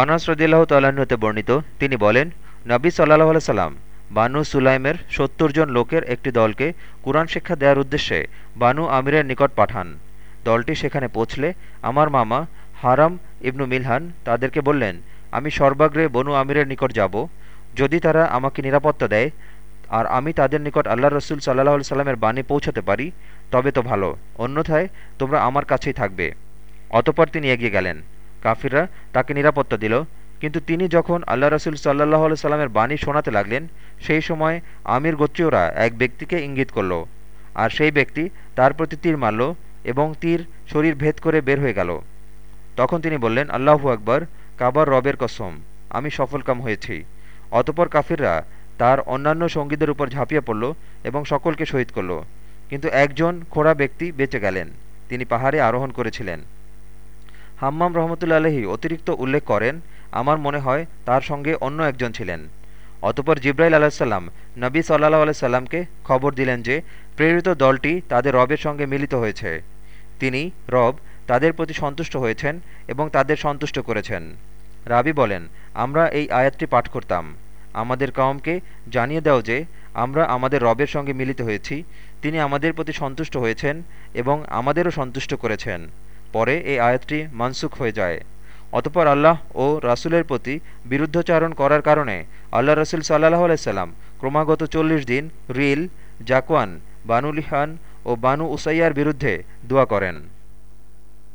আনাস রদিল্লাহ তাল্লাহতে বর্ণিত, তিনি বলেন, নবী সাল্লাহ সাল্লাম বানু সুলাইমের সত্তর জন লোকের একটি দলকে কুরআন শিক্ষা দেওয়ার উদ্দেশ্যে বানু আমিরের নিকট পাঠান। দলটি সেখানে পৌঁছলে আমার মামা হারাম ইবনু মিলহান তাদেরকে বললেন, আমি সর্বাগ্রে বনু আমিরের নিকট যাব। যদি তারা আমাকে নিরাপত্তা দেয় আর আমি তাদের নিকট আল্লাহ রসুল সাল্লাহ সাল্লামের বাণী পৌঁছাতে পারি, তবে তো ভালো। অন্যথায় তোমরা আমার কাছেই থাকবে। অতপর তিনি এগিয়ে গেলেন। কাফিররা তাকে নিরাপত্তা দিল। কিন্তু তিনি যখন আল্লাহ রসুল সাল্লাহ সাল্লামের বাণী শোনাতে লাগলেন, সেই সময় আমির গোত্রীয়রা এক ব্যক্তিকে ইঙ্গিত করল। আর সেই ব্যক্তি তার প্রতি তীর মারল এবং তীর শরীর ভেদ করে বের হয়ে গেল। তখন তিনি বললেন, আল্লাহু আকবর, কাবার রবের কসম, আমি সফলকাম হয়েছি। অতপর কাফিররা তার অন্যান্য সঙ্গীদের উপর ঝাঁপিয়ে পড়ল এবং সকলকে শহীদ করল। কিন্তু একজন খোড়া ব্যক্তি বেঁচে গেলেন। তিনি পাহাড়ে আরোহণ করেছিলেন। হাম্মাম রহমতুল্লা আলহী অতিরিক্ত উল্লেখ করেন, আমার মনে হয় তার সঙ্গে অন্য একজন ছিলেন। অতপর জিব্রাইল আলাহিসাল্লাম নবী সাল্লাহ আলাইসাল্লামকে খবর দিলেন যে, প্রেরিত দলটি তাদের রবের সঙ্গে মিলিত হয়েছে। তিনি, রব, তাদের প্রতি সন্তুষ্ট হয়েছেন এবং তাদের সন্তুষ্ট করেছেন। রাবি বলেন, আমরা এই আয়াতটি পাঠ করতাম। আমাদের কওমকে জানিয়ে দাও যে, আমরা আমাদের রবের সঙ্গে মিলিত হয়েছি। তিনি আমাদের প্রতি সন্তুষ্ট হয়েছেন এবং আমাদেরও সন্তুষ্ট করেছেন। পরে এই আয়াতটি মানসুখ হয়ে যায়। অতপর আল্লাহ ও রাসুলের প্রতি বিরুদ্ধচারণ করার কারণে আল্লাহ রসুল সাল্লাহ আলাইসাল্লাম ক্রমাগত চল্লিশ দিন রিল, জাকওয়ান বানুলিহান ও বানু উসাইয়ার বিরুদ্ধে দোয়া করেন।